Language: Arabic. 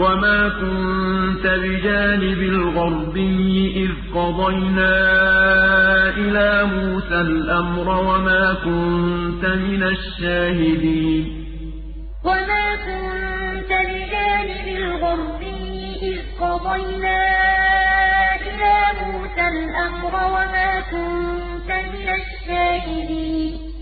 وما كنت بجانب الغربي إذ قضينا إلى موسى الأمر وما كنت من الشاهدين وما كنت بجانب الغربي إذ قضينا إلى موسى الأمر وما كنت من الشاهدين